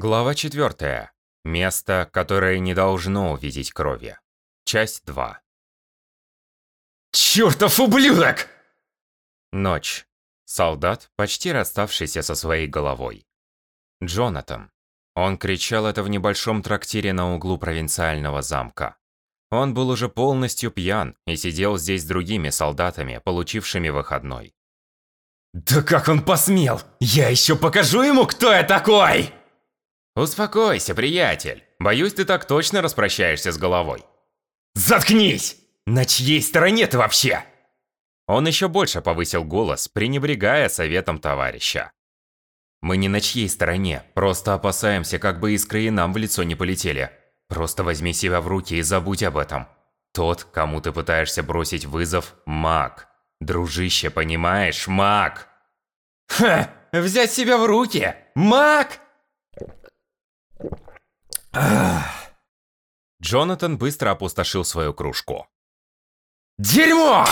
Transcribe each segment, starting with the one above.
Глава 4. Место, которое не должно увидеть крови. Часть 2. Чёртов ублюдок! Ночь. Солдат, почти расставшийся со своей головой. Джонатан. Он кричал это в небольшом трактире на углу провинциального замка. Он был уже полностью пьян и сидел здесь с другими солдатами, получившими выходной. Да как он посмел? Я еще покажу ему, кто я такой! Успокойся, приятель. Боюсь, ты так точно распрощаешься с головой. Заткнись! На чьей стороне ты вообще? Он еще больше повысил голос, пренебрегая советом товарища. Мы не на чьей стороне, просто опасаемся, как бы искры и нам в лицо не полетели. Просто возьми себя в руки и забудь об этом. Тот, кому ты пытаешься бросить вызов, маг. Дружище, понимаешь, маг. Ха! Взять себя в руки? Маг? Джонатан быстро опустошил свою кружку. Дерьмо!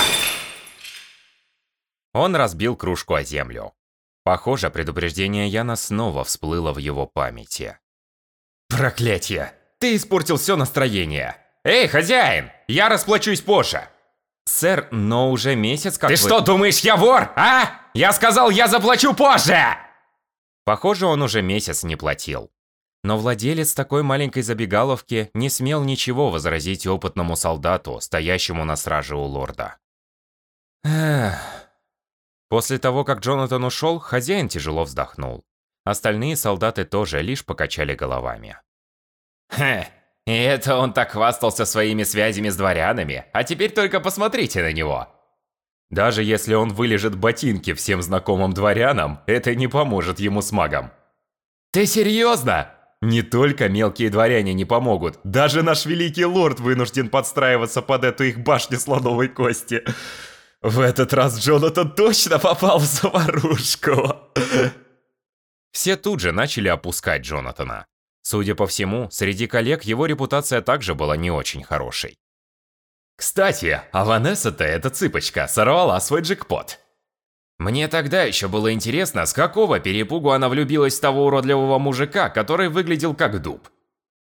Он разбил кружку о землю. Похоже, предупреждение Яна снова всплыло в его памяти. Проклятье! Ты испортил все настроение! Эй, хозяин! Я расплачусь позже! Сэр, но уже месяц как Ты вы... что, думаешь, я вор, а? Я сказал, я заплачу позже! Похоже, он уже месяц не платил. Но владелец такой маленькой забегаловки не смел ничего возразить опытному солдату, стоящему на страже у лорда. Эх. После того, как Джонатан ушел, хозяин тяжело вздохнул. Остальные солдаты тоже лишь покачали головами. Хе, и это он так хвастался своими связями с дворянами, а теперь только посмотрите на него. Даже если он вылежит ботинки всем знакомым дворянам, это не поможет ему с магом. Ты серьезно? Не только мелкие дворяне не помогут, даже наш великий лорд вынужден подстраиваться под эту их башню слоновой кости. В этот раз Джонатан точно попал в заварушку. Все тут же начали опускать Джонатана. Судя по всему, среди коллег его репутация также была не очень хорошей. Кстати, а Ванесса-то, эта цыпочка, сорвала свой джекпот. Мне тогда еще было интересно, с какого перепугу она влюбилась в того уродливого мужика, который выглядел как дуб.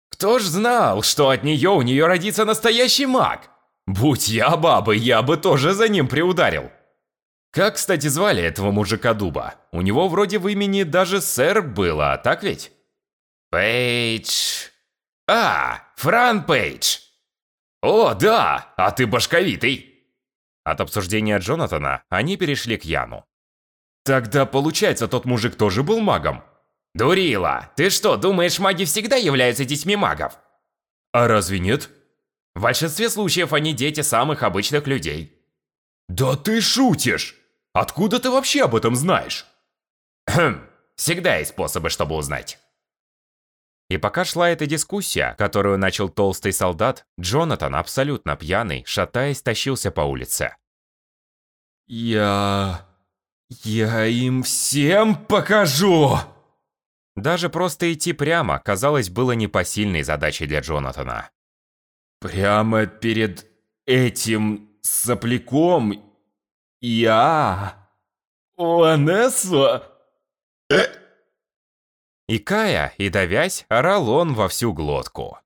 Кто ж знал, что от нее у нее родится настоящий маг? Будь я бабой, я бы тоже за ним приударил. Как, кстати, звали этого мужика дуба? У него вроде в имени даже сэр было, так ведь? Пейдж... А, Фран Пейдж. О, да, а ты башковитый. От обсуждения Джонатана они перешли к Яну. Тогда, получается, тот мужик тоже был магом? Дурила, ты что, думаешь, маги всегда являются детьми магов? А разве нет? В большинстве случаев они дети самых обычных людей. Да ты шутишь! Откуда ты вообще об этом знаешь? Хм, всегда есть способы, чтобы узнать. И пока шла эта дискуссия, которую начал толстый солдат, Джонатан, абсолютно пьяный, шатаясь, тащился по улице. «Я... я им всем покажу!» Даже просто идти прямо, казалось, было непосильной задачей для Джонатана. «Прямо перед этим сопляком я... Ванесса...» И кая, и давясь, орал он во всю глотку.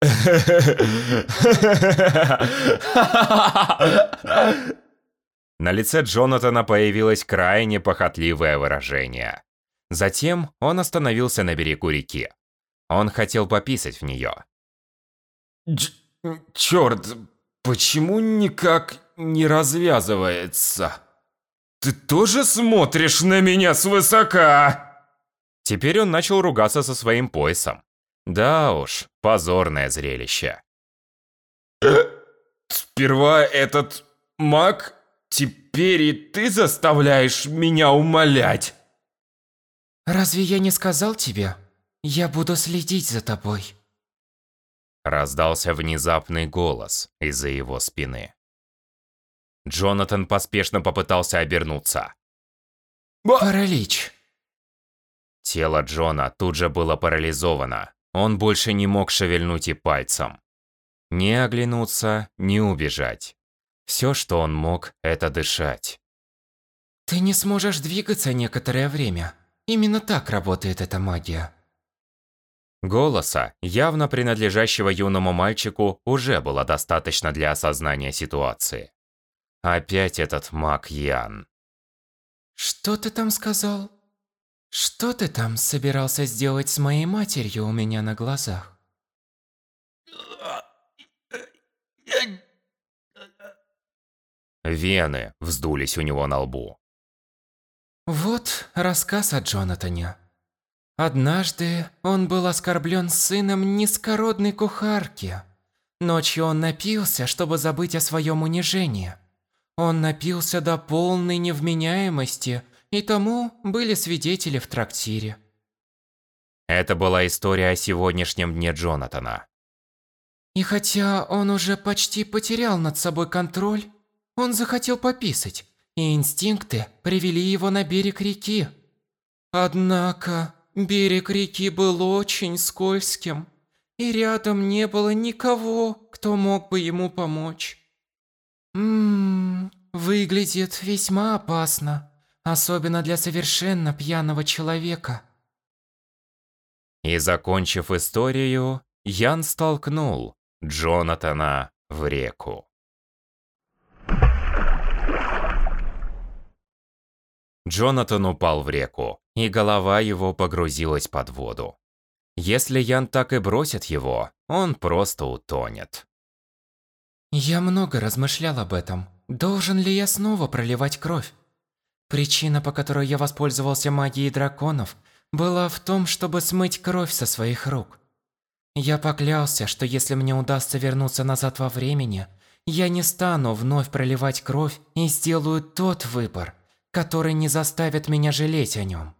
На лице Джонатана появилось крайне похотливое выражение. Затем он остановился на берегу реки. Он хотел пописать в нее. Черт, почему никак не развязывается? Ты тоже смотришь на меня свысока? Теперь он начал ругаться со своим поясом. Да уж, позорное зрелище. Сперва этот маг, теперь и ты заставляешь меня умолять. Разве я не сказал тебе? Я буду следить за тобой. Раздался внезапный голос из-за его спины. Джонатан поспешно попытался обернуться. Паралич. Тело Джона тут же было парализовано. Он больше не мог шевельнуть и пальцем. Не оглянуться, не убежать. Все, что он мог, это дышать. Ты не сможешь двигаться некоторое время. Именно так работает эта магия. Голоса, явно принадлежащего юному мальчику, уже было достаточно для осознания ситуации. Опять этот маг Ян. Что ты там сказал? Что ты там собирался сделать с моей матерью у меня на глазах? Вены вздулись у него на лбу. Вот рассказ о Джонатане. Однажды он был оскорблен сыном низкородной кухарки. Ночью он напился, чтобы забыть о своем унижении. Он напился до полной невменяемости, и тому были свидетели в трактире. Это была история о сегодняшнем дне Джонатана. И хотя он уже почти потерял над собой контроль, он захотел пописать, и инстинкты привели его на берег реки. Однако берег реки был очень скользким, и рядом не было никого, кто мог бы ему помочь. Ммм, выглядит весьма опасно, особенно для совершенно пьяного человека. И закончив историю, Ян столкнул Джонатана в реку. Джонатан упал в реку, и голова его погрузилась под воду. Если Ян так и бросит его, он просто утонет. Я много размышлял об этом. Должен ли я снова проливать кровь? Причина, по которой я воспользовался магией драконов, была в том, чтобы смыть кровь со своих рук. Я поклялся, что если мне удастся вернуться назад во времени, я не стану вновь проливать кровь и сделаю тот выбор, который не заставит меня жалеть о нем.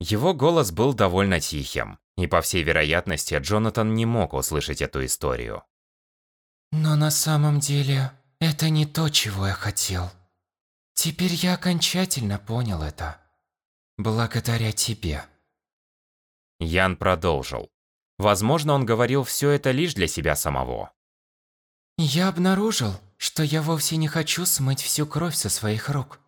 Его голос был довольно тихим, и по всей вероятности Джонатан не мог услышать эту историю. Но на самом деле, это не то, чего я хотел. Теперь я окончательно понял это. Благодаря тебе. Ян продолжил. Возможно, он говорил все это лишь для себя самого. Я обнаружил, что я вовсе не хочу смыть всю кровь со своих рук.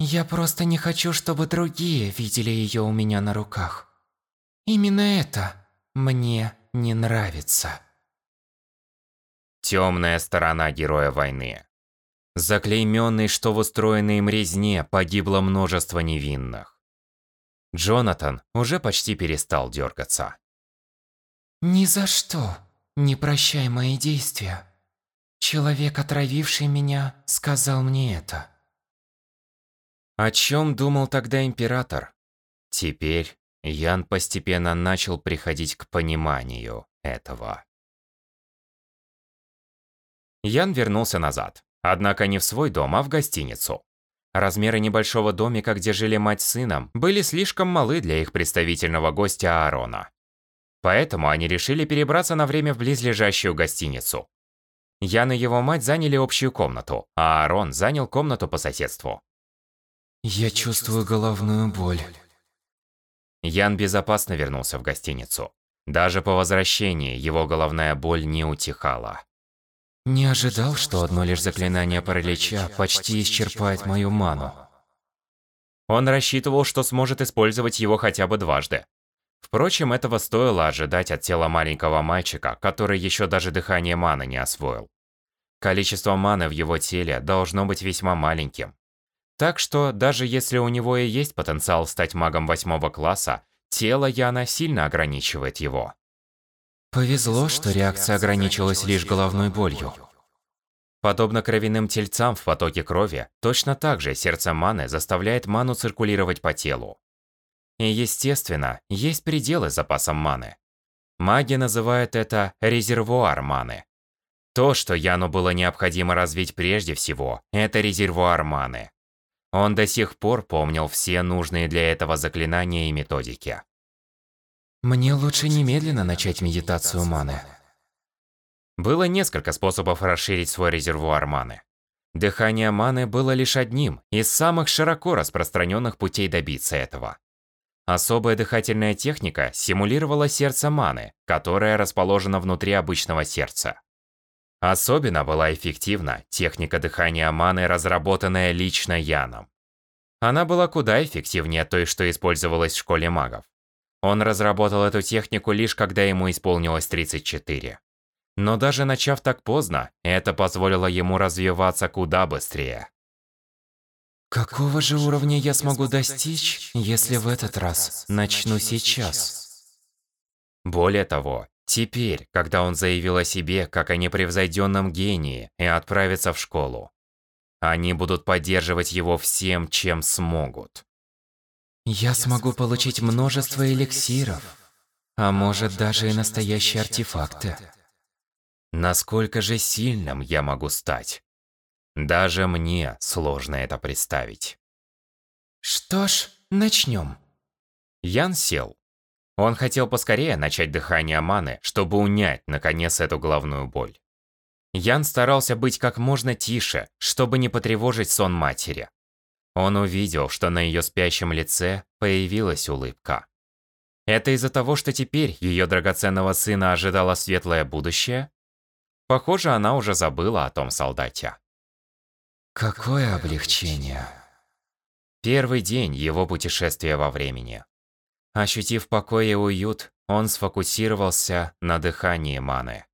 Я просто не хочу, чтобы другие видели ее у меня на руках. Именно это мне не нравится. Темная сторона героя войны. Заклейменный, что в устроенной им резне погибло множество невинных. Джонатан уже почти перестал дергаться. Ни за что не прощай мои действия. Человек, отравивший меня, сказал мне это. О чем думал тогда император? Теперь Ян постепенно начал приходить к пониманию этого. Ян вернулся назад, однако не в свой дом, а в гостиницу. Размеры небольшого домика, где жили мать с сыном, были слишком малы для их представительного гостя Аарона. Поэтому они решили перебраться на время в близлежащую гостиницу. Ян и его мать заняли общую комнату, а Аарон занял комнату по соседству. Я чувствую головную боль. Ян безопасно вернулся в гостиницу. Даже по возвращении его головная боль не утихала. Не ожидал, что одно лишь заклинание паралича почти исчерпает мою ману. Он рассчитывал, что сможет использовать его хотя бы дважды. Впрочем, этого стоило ожидать от тела маленького мальчика, который еще даже дыхание маны не освоил. Количество маны в его теле должно быть весьма маленьким. Так что, даже если у него и есть потенциал стать магом восьмого класса, тело Яна сильно ограничивает его. Повезло, что реакция ограничилась лишь головной болью. Подобно кровяным тельцам в потоке крови, точно так же сердце маны заставляет ману циркулировать по телу. И естественно, есть пределы запасам маны. Маги называют это резервуар маны. То, что Яну было необходимо развить прежде всего, это резервуар маны. Он до сих пор помнил все нужные для этого заклинания и методики. Мне лучше немедленно начать медитацию маны. Было несколько способов расширить свой резервуар маны. Дыхание маны было лишь одним из самых широко распространенных путей добиться этого. Особая дыхательная техника симулировала сердце маны, которое расположено внутри обычного сердца. Особенно была эффективна техника дыхания маны, разработанная лично Яном. Она была куда эффективнее той, что использовалась в школе магов. Он разработал эту технику лишь когда ему исполнилось 34. Но даже начав так поздно, это позволило ему развиваться куда быстрее. Какого же уровня я смогу достичь, если в этот раз начну сейчас? Более того, теперь, когда он заявил о себе как о непревзойденном гении и отправится в школу, они будут поддерживать его всем, чем смогут. Я смогу получить множество эликсиров, а может даже и настоящие артефакты. Насколько же сильным я могу стать? Даже мне сложно это представить. Что ж, начнем. Ян сел. Он хотел поскорее начать дыхание маны, чтобы унять, наконец, эту головную боль. Ян старался быть как можно тише, чтобы не потревожить сон матери. Он увидел, что на ее спящем лице появилась улыбка. Это из-за того, что теперь ее драгоценного сына ожидало светлое будущее? Похоже, она уже забыла о том солдате. Какое облегчение. Первый день его путешествия во времени. Ощутив покой и уют, он сфокусировался на дыхании маны.